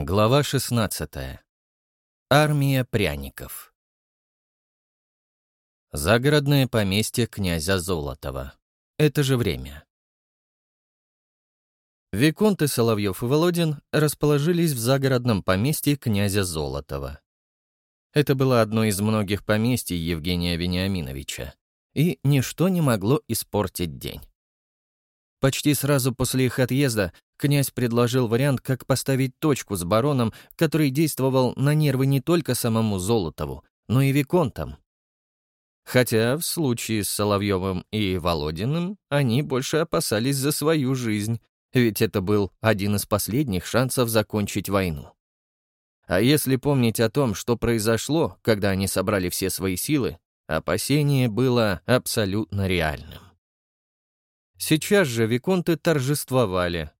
Глава 16. Армия пряников. Загородное поместье князя Золотова. Это же время. Виконты Соловьев и Володин расположились в загородном поместье князя Золотова. Это было одно из многих поместий Евгения Вениаминовича, и ничто не могло испортить день. Почти сразу после их отъезда князь предложил вариант, как поставить точку с бароном, который действовал на нервы не только самому Золотову, но и Виконтам. Хотя в случае с Соловьевым и Володиным они больше опасались за свою жизнь, ведь это был один из последних шансов закончить войну. А если помнить о том, что произошло, когда они собрали все свои силы, опасение было абсолютно реальным. Сейчас же виконты торжествовали.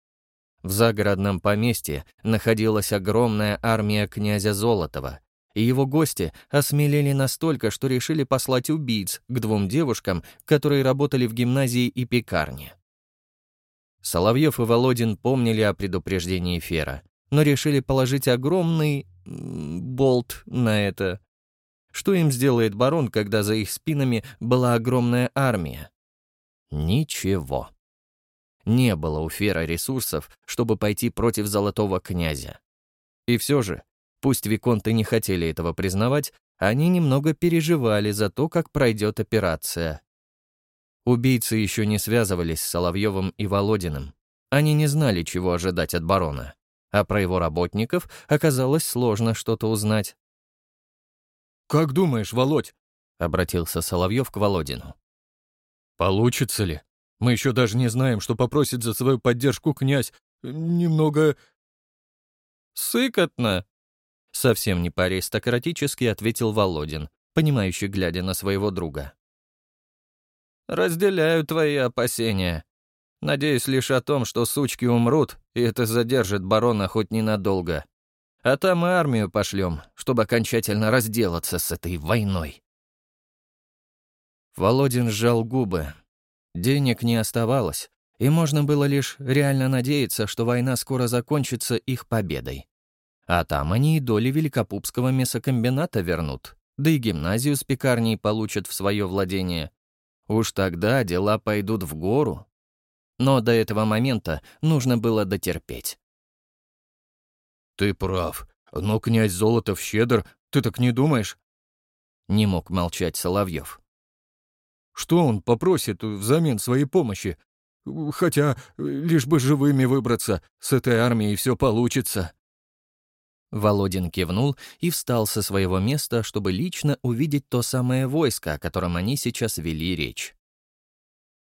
В загородном поместье находилась огромная армия князя Золотова, и его гости осмелели настолько, что решили послать убийц к двум девушкам, которые работали в гимназии и пекарне. Соловьев и Володин помнили о предупреждении Фера, но решили положить огромный... болт на это. Что им сделает барон, когда за их спинами была огромная армия? Ничего. Не было у Фера ресурсов, чтобы пойти против Золотого князя. И все же, пусть Виконты не хотели этого признавать, они немного переживали за то, как пройдет операция. Убийцы еще не связывались с Соловьевым и Володиным. Они не знали, чего ожидать от барона. А про его работников оказалось сложно что-то узнать. «Как думаешь, Володь?» — обратился Соловьев к Володину. Получится ли? Мы еще даже не знаем, что попросит за свою поддержку князь. Немного... Сыкотно. Совсем не по-аристократически ответил Володин, понимающий, глядя на своего друга. Разделяю твои опасения. Надеюсь лишь о том, что сучки умрут, и это задержит барона хоть ненадолго. А там и армию пошлем, чтобы окончательно разделаться с этой войной. Володин сжал губы. Денег не оставалось, и можно было лишь реально надеяться, что война скоро закончится их победой. А там они и доли Великопупского мясокомбината вернут, да и гимназию с пекарней получат в свое владение. Уж тогда дела пойдут в гору. Но до этого момента нужно было дотерпеть. «Ты прав, но князь Золотов щедр, ты так не думаешь?» Не мог молчать Соловьев. Что он попросит взамен своей помощи? Хотя, лишь бы живыми выбраться, с этой армией все получится». Володин кивнул и встал со своего места, чтобы лично увидеть то самое войско, о котором они сейчас вели речь.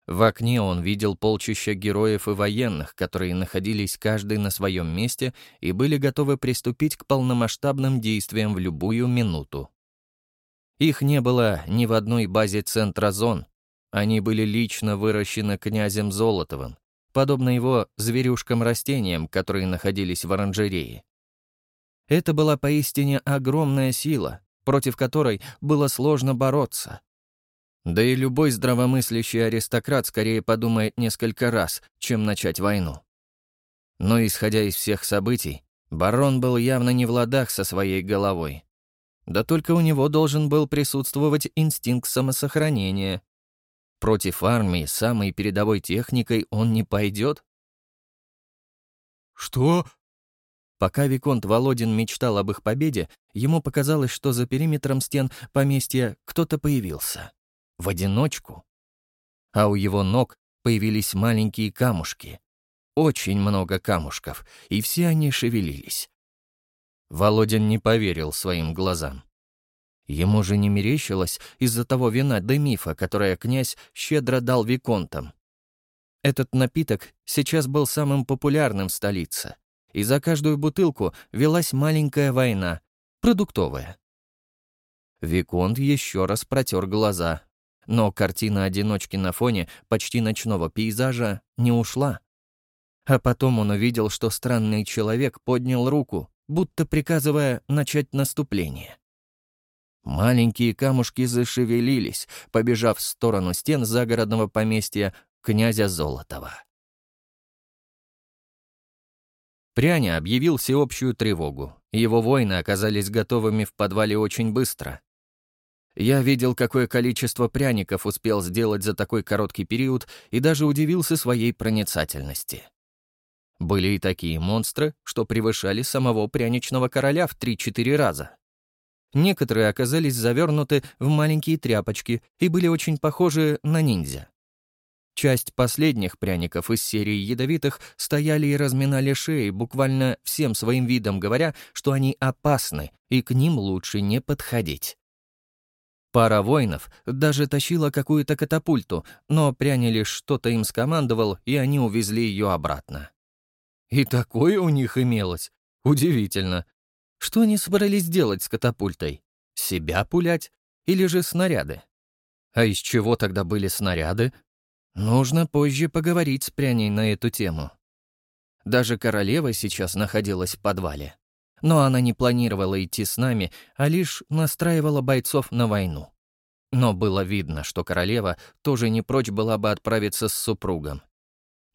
В окне он видел полчища героев и военных, которые находились каждый на своем месте и были готовы приступить к полномасштабным действиям в любую минуту. Их не было ни в одной базе центра зон. Они были лично выращены князем Золотовым, подобно его зверюшкам-растениям, которые находились в оранжерее. Это была поистине огромная сила, против которой было сложно бороться. Да и любой здравомыслящий аристократ скорее подумает несколько раз, чем начать войну. Но исходя из всех событий, барон был явно не в ладах со своей головой. Да только у него должен был присутствовать инстинкт самосохранения. Против армии самой передовой техникой он не пойдет. «Что?» Пока Виконт Володин мечтал об их победе, ему показалось, что за периметром стен поместья кто-то появился. В одиночку. А у его ног появились маленькие камушки. Очень много камушков, и все они шевелились. Володин не поверил своим глазам. Ему же не мерещилось из-за того вина да мифа, которое князь щедро дал виконтам. Этот напиток сейчас был самым популярным в столице, и за каждую бутылку велась маленькая война, продуктовая. Виконт еще раз протер глаза, но картина одиночки на фоне почти ночного пейзажа не ушла. А потом он увидел, что странный человек поднял руку, будто приказывая начать наступление. Маленькие камушки зашевелились, побежав в сторону стен загородного поместья князя Золотова. Пряня объявил всеобщую тревогу. Его воины оказались готовыми в подвале очень быстро. Я видел, какое количество пряников успел сделать за такой короткий период и даже удивился своей проницательности. Были и такие монстры, что превышали самого пряничного короля в 3-4 раза. Некоторые оказались завернуты в маленькие тряпочки и были очень похожи на ниндзя. Часть последних пряников из серии ядовитых стояли и разминали шеи, буквально всем своим видом говоря, что они опасны, и к ним лучше не подходить. Пара воинов даже тащила какую-то катапульту, но пряня лишь что-то им скомандовал, и они увезли ее обратно. И такое у них имелось. Удивительно. Что они собрались делать с катапультой? Себя пулять? Или же снаряды? А из чего тогда были снаряды? Нужно позже поговорить с пряней на эту тему. Даже королева сейчас находилась в подвале. Но она не планировала идти с нами, а лишь настраивала бойцов на войну. Но было видно, что королева тоже не прочь была бы отправиться с супругом.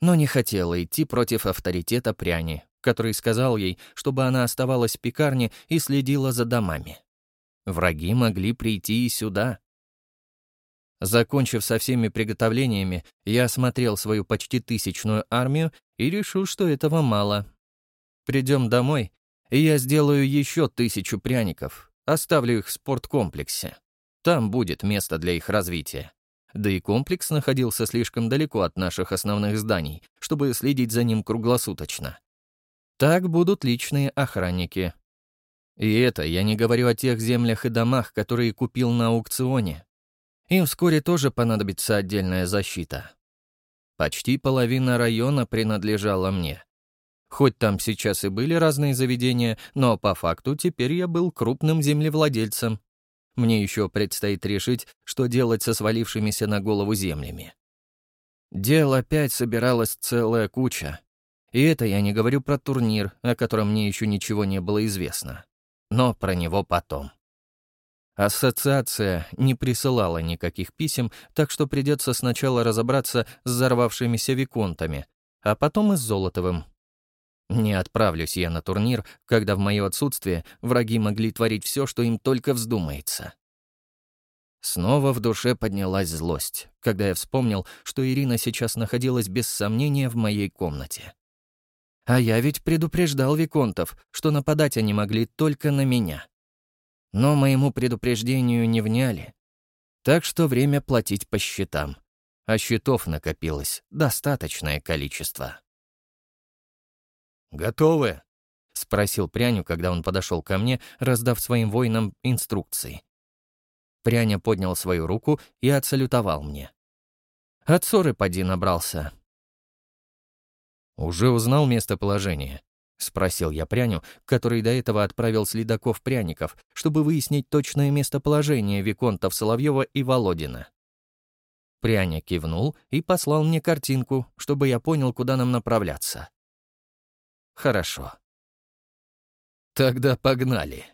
Но не хотела идти против авторитета пряни, который сказал ей, чтобы она оставалась в пекарне и следила за домами. Враги могли прийти и сюда. Закончив со всеми приготовлениями, я осмотрел свою почти тысячную армию и решил, что этого мало. Придем домой, и я сделаю еще тысячу пряников, оставлю их в спорткомплексе. Там будет место для их развития. Да и комплекс находился слишком далеко от наших основных зданий, чтобы следить за ним круглосуточно. Так будут личные охранники. И это я не говорю о тех землях и домах, которые купил на аукционе. Им вскоре тоже понадобится отдельная защита. Почти половина района принадлежала мне. Хоть там сейчас и были разные заведения, но по факту теперь я был крупным землевладельцем. Мне еще предстоит решить, что делать со свалившимися на голову землями. Дел опять собиралась целая куча. И это я не говорю про турнир, о котором мне еще ничего не было известно. Но про него потом. Ассоциация не присылала никаких писем, так что придется сначала разобраться с взорвавшимися виконтами, а потом и с Золотовым, не отправлюсь я на турнир, когда в мое отсутствие враги могли творить все, что им только вздумается. Снова в душе поднялась злость, когда я вспомнил, что Ирина сейчас находилась без сомнения в моей комнате. А я ведь предупреждал Виконтов, что нападать они могли только на меня. Но моему предупреждению не вняли. Так что время платить по счетам. А счетов накопилось достаточное количество. «Готовы?» — спросил Пряню, когда он подошел ко мне, раздав своим воинам инструкции. Пряня поднял свою руку и отсалютовал мне. От ссоры поди набрался. «Уже узнал местоположение?» — спросил я Пряню, который до этого отправил следаков-пряников, чтобы выяснить точное местоположение Виконтов Соловьева и Володина. Пряня кивнул и послал мне картинку, чтобы я понял, куда нам направляться. Хорошо. Тогда погнали.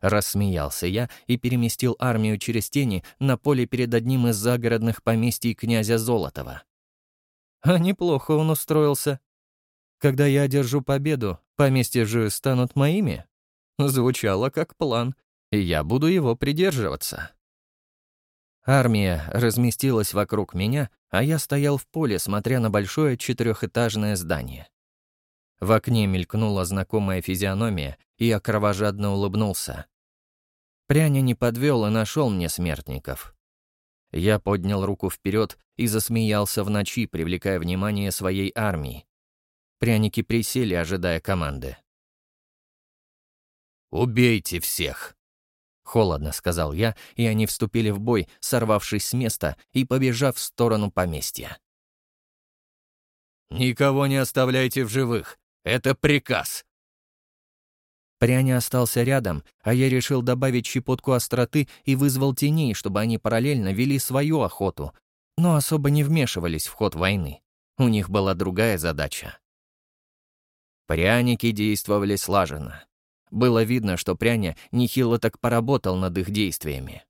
Рассмеялся я и переместил армию через тени на поле перед одним из загородных поместий князя Золотова. А неплохо он устроился. Когда я одержу победу, поместья же станут моими. Звучало как план, и я буду его придерживаться. Армия разместилась вокруг меня, а я стоял в поле, смотря на большое четырехэтажное здание. В окне мелькнула знакомая физиономия, и я кровожадно улыбнулся. Пряня не подвел и нашел мне смертников. Я поднял руку вперед и засмеялся в ночи, привлекая внимание своей армии. Пряники присели, ожидая команды. «Убейте всех!» Холодно сказал я, и они вступили в бой, сорвавшись с места и побежав в сторону поместья. «Никого не оставляйте в живых. Это приказ!» Пряня остался рядом, а я решил добавить щепотку остроты и вызвал теней, чтобы они параллельно вели свою охоту, но особо не вмешивались в ход войны. У них была другая задача. Пряники действовали слаженно. Было видно, что пряня нехило так поработал над их действиями.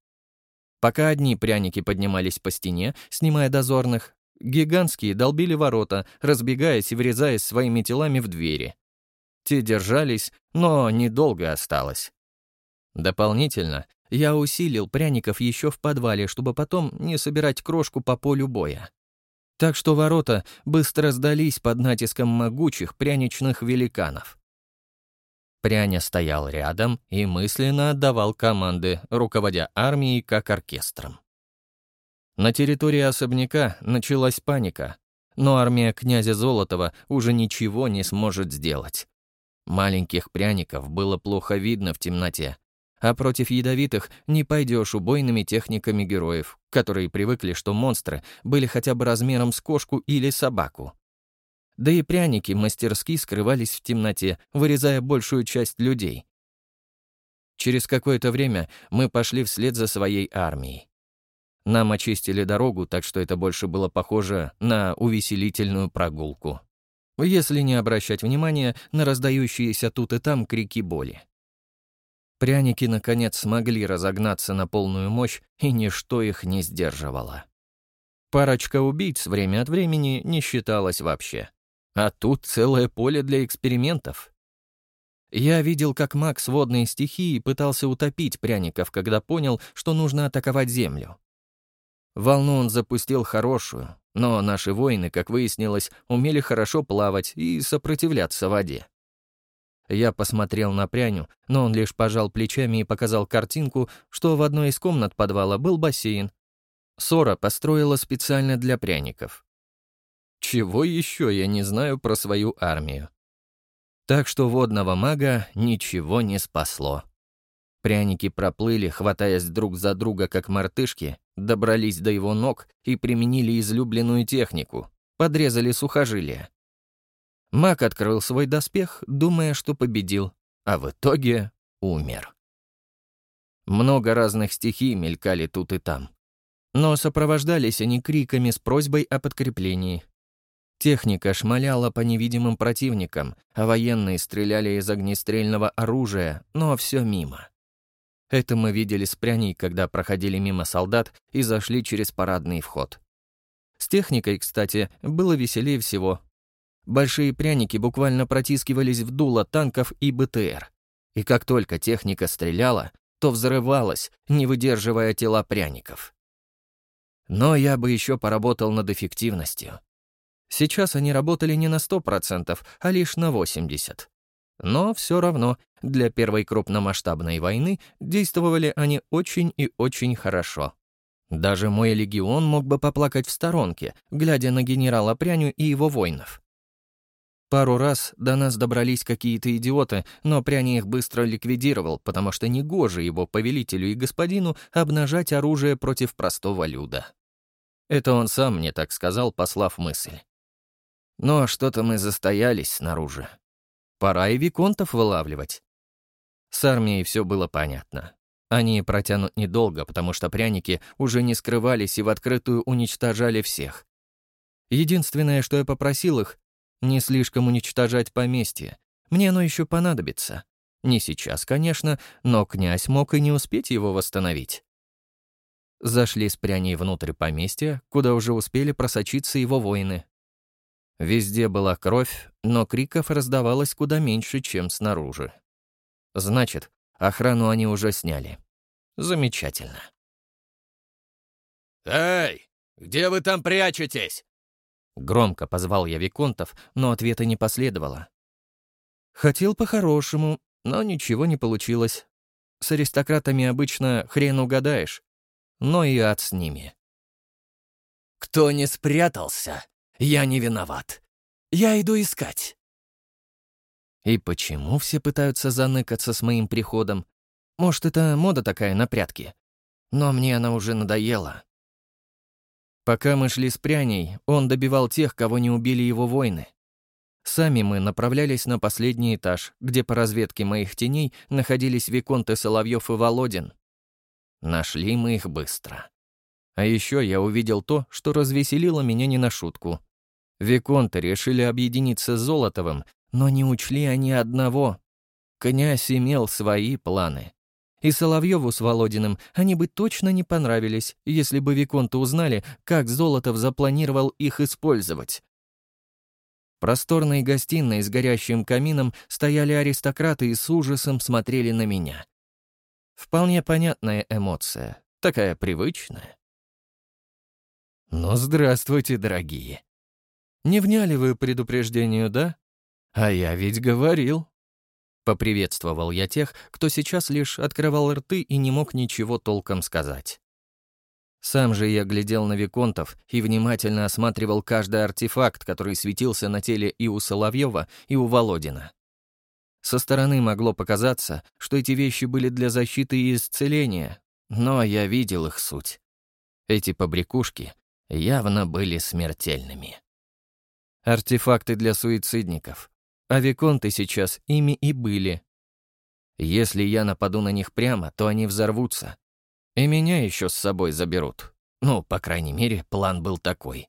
Пока одни пряники поднимались по стене, снимая дозорных, Гигантские долбили ворота, разбегаясь и врезаясь своими телами в двери. те держались, но недолго осталось. Дополнительно я усилил пряников еще в подвале, чтобы потом не собирать крошку по полю боя. Так что ворота быстро сдались под натиском могучих пряничных великанов. Пряня стоял рядом и мысленно отдавал команды, руководя армией как оркестром. На территории особняка началась паника, но армия князя Золотова уже ничего не сможет сделать. Маленьких пряников было плохо видно в темноте, а против ядовитых не пойдешь убойными техниками героев, которые привыкли, что монстры были хотя бы размером с кошку или собаку. Да и пряники мастерски скрывались в темноте, вырезая большую часть людей. Через какое-то время мы пошли вслед за своей армией. Нам очистили дорогу, так что это больше было похоже на увеселительную прогулку. Если не обращать внимания на раздающиеся тут и там крики боли. Пряники, наконец, смогли разогнаться на полную мощь, и ничто их не сдерживало. Парочка убийц время от времени не считалась вообще. А тут целое поле для экспериментов. Я видел, как Макс водные стихии пытался утопить пряников, когда понял, что нужно атаковать землю. Волну он запустил хорошую, но наши воины, как выяснилось, умели хорошо плавать и сопротивляться воде. Я посмотрел на пряню, но он лишь пожал плечами и показал картинку, что в одной из комнат подвала был бассейн. Сора построила специально для пряников. Чего еще я не знаю про свою армию? Так что водного мага ничего не спасло. Пряники проплыли, хватаясь друг за друга, как мартышки, добрались до его ног и применили излюбленную технику — подрезали сухожилия. Маг открыл свой доспех, думая, что победил, а в итоге умер. Много разных стихий мелькали тут и там. Но сопровождались они криками с просьбой о подкреплении. Техника шмаляла по невидимым противникам, а военные стреляли из огнестрельного оружия, но все мимо. Это мы видели с пряней, когда проходили мимо солдат и зашли через парадный вход. С техникой, кстати, было веселее всего, Большие пряники буквально протискивались в дуло танков и БТР. И как только техника стреляла, то взрывалась, не выдерживая тела пряников. Но я бы еще поработал над эффективностью. Сейчас они работали не на 100%, а лишь на 80%. Но все равно для первой крупномасштабной войны действовали они очень и очень хорошо. Даже мой легион мог бы поплакать в сторонке, глядя на генерала Пряню и его воинов. Пару раз до нас добрались какие-то идиоты, но Пряни их быстро ликвидировал, потому что негоже его повелителю и господину обнажать оружие против простого люда. Это он сам мне так сказал, послав мысль. Но что-то мы застоялись снаружи. Пора и виконтов вылавливать. С армией все было понятно. Они протянут недолго, потому что пряники уже не скрывались и в открытую уничтожали всех. Единственное, что я попросил их, не слишком уничтожать поместье. Мне оно еще понадобится. Не сейчас, конечно, но князь мог и не успеть его восстановить. Зашли с пряней внутрь поместья, куда уже успели просочиться его воины. Везде была кровь, но криков раздавалось куда меньше, чем снаружи. Значит, охрану они уже сняли. Замечательно. «Эй, где вы там прячетесь?» Громко позвал я Виконтов, но ответа не последовало. Хотел по-хорошему, но ничего не получилось. С аристократами обычно хрен угадаешь, но и ад с ними. «Кто не спрятался, я не виноват. Я иду искать». И почему все пытаются заныкаться с моим приходом? Может, это мода такая на прятки? Но мне она уже надоела. Пока мы шли с пряней, он добивал тех, кого не убили его воины. Сами мы направлялись на последний этаж, где по разведке моих теней находились Виконты Соловьев и Володин. Нашли мы их быстро. А еще я увидел то, что развеселило меня не на шутку. Виконты решили объединиться с Золотовым, но не учли они одного. Князь имел свои планы. И Соловьеву с Володиным они бы точно не понравились, если бы Виконты узнали, как Золотов запланировал их использовать. В просторной гостиной с горящим камином стояли аристократы и с ужасом смотрели на меня. Вполне понятная эмоция, такая привычная. «Ну, здравствуйте, дорогие. Не вняли вы предупреждению, да? А я ведь говорил». Поприветствовал я тех, кто сейчас лишь открывал рты и не мог ничего толком сказать. Сам же я глядел на Виконтов и внимательно осматривал каждый артефакт, который светился на теле и у Соловьева, и у Володина. Со стороны могло показаться, что эти вещи были для защиты и исцеления, но я видел их суть. Эти побрякушки явно были смертельными. Артефакты для суицидников. А виконты сейчас ими и были. Если я нападу на них прямо, то они взорвутся. И меня еще с собой заберут. Ну, по крайней мере, план был такой.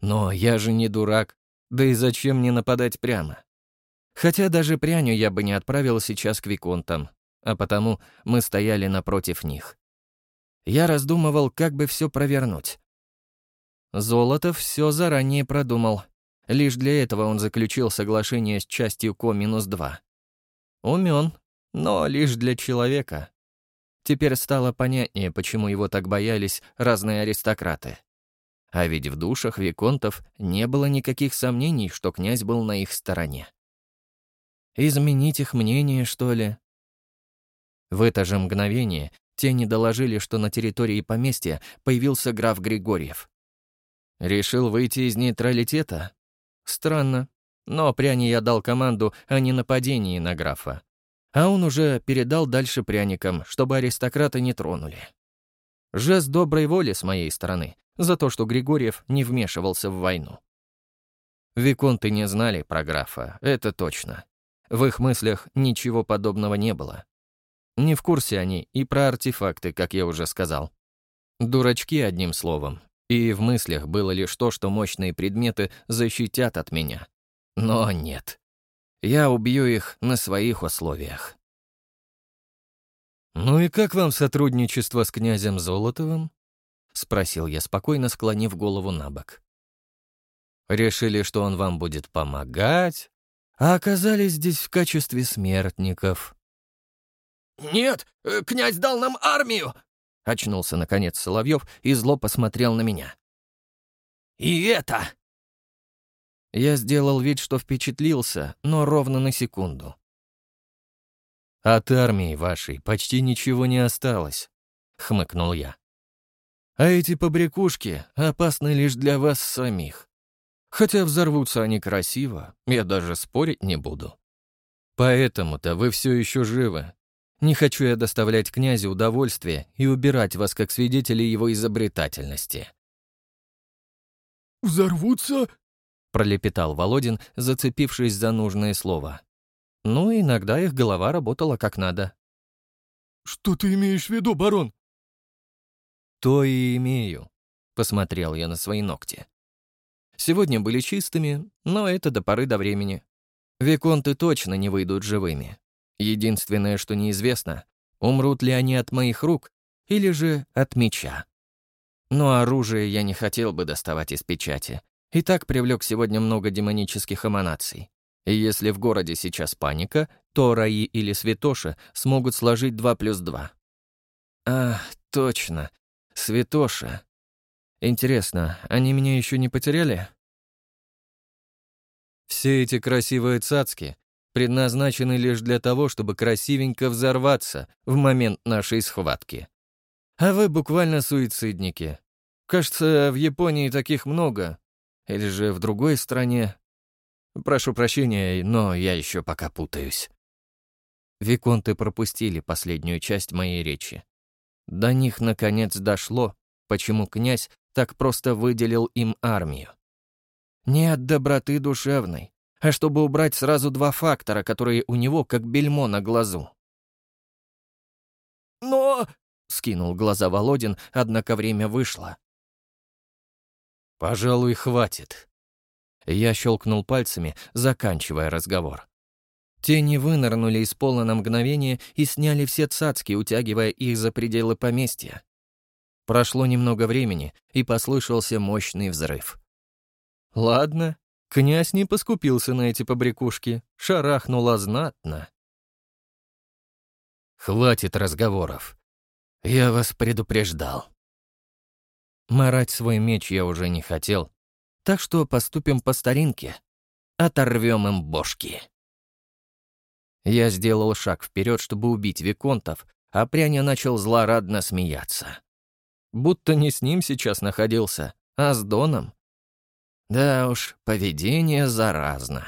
Но я же не дурак. Да и зачем мне нападать прямо? Хотя даже пряню я бы не отправил сейчас к Виконтам, а потому мы стояли напротив них. Я раздумывал, как бы все провернуть. Золотов все заранее продумал. Лишь для этого он заключил соглашение с частью Ко-2. Умен, но лишь для человека. Теперь стало понятнее, почему его так боялись разные аристократы. А ведь в душах виконтов не было никаких сомнений, что князь был на их стороне. Изменить их мнение, что ли? В это же мгновение те не доложили, что на территории поместья появился граф Григорьев. Решил выйти из нейтралитета? Странно. Но пряни я дал команду о ненападении на графа. А он уже передал дальше пряникам, чтобы аристократы не тронули. Жест доброй воли с моей стороны за то, что Григорьев не вмешивался в войну. Виконты не знали про графа, это точно. В их мыслях ничего подобного не было. Не в курсе они и про артефакты, как я уже сказал. Дурачки, одним словом. И в мыслях было лишь то, что мощные предметы защитят от меня. Но нет. Я убью их на своих условиях. «Ну и как вам сотрудничество с князем Золотовым?» — спросил я, спокойно склонив голову на бок. «Решили, что он вам будет помогать, а оказались здесь в качестве смертников». «Нет, э, князь дал нам армию!» — очнулся, наконец, Соловьев и зло посмотрел на меня. «И это!» Я сделал вид, что впечатлился, но ровно на секунду. «От армии вашей почти ничего не осталось», — хмыкнул я. «А эти побрякушки опасны лишь для вас самих. Хотя взорвутся они красиво, я даже спорить не буду. Поэтому-то вы все еще живы. Не хочу я доставлять князю удовольствие и убирать вас как свидетелей его изобретательности». «Взорвутся?» — пролепетал Володин, зацепившись за нужное слово. Ну, иногда их голова работала как надо. «Что ты имеешь в виду, барон?» «То и имею», — посмотрел я на свои ногти. Сегодня были чистыми, но это до поры до времени. Виконты точно не выйдут живыми. Единственное, что неизвестно, умрут ли они от моих рук или же от меча. Но оружие я не хотел бы доставать из печати. И так привлек сегодня много демонических эманаций. И если в городе сейчас паника, то Раи или Святоша смогут сложить 2 плюс 2. А, точно. Святоша. Интересно, они меня еще не потеряли? Все эти красивые цацки предназначены лишь для того, чтобы красивенько взорваться в момент нашей схватки. А вы буквально суицидники. Кажется, в Японии таких много. Или же в другой стране. Прошу прощения, но я еще пока путаюсь. Виконты пропустили последнюю часть моей речи. До них, наконец, дошло, почему князь так просто выделил им армию. Не от доброты душевной, а чтобы убрать сразу два фактора, которые у него как бельмо на глазу. «Но...» — скинул глаза Володин, однако время вышло. «Пожалуй, хватит». Я щелкнул пальцами, заканчивая разговор. Тени вынырнули из пола на мгновение и сняли все цацки, утягивая их за пределы поместья. Прошло немного времени, и послышался мощный взрыв. Ладно, Князь не поскупился на эти побрякушки, шарахнула знатно. «Хватит разговоров. Я вас предупреждал». Марать свой меч я уже не хотел, так что поступим по старинке. Оторвем им бошки. Я сделал шаг вперед, чтобы убить Виконтов, а Пряня начал злорадно смеяться. Будто не с ним сейчас находился, а с Доном. Да уж, поведение заразно.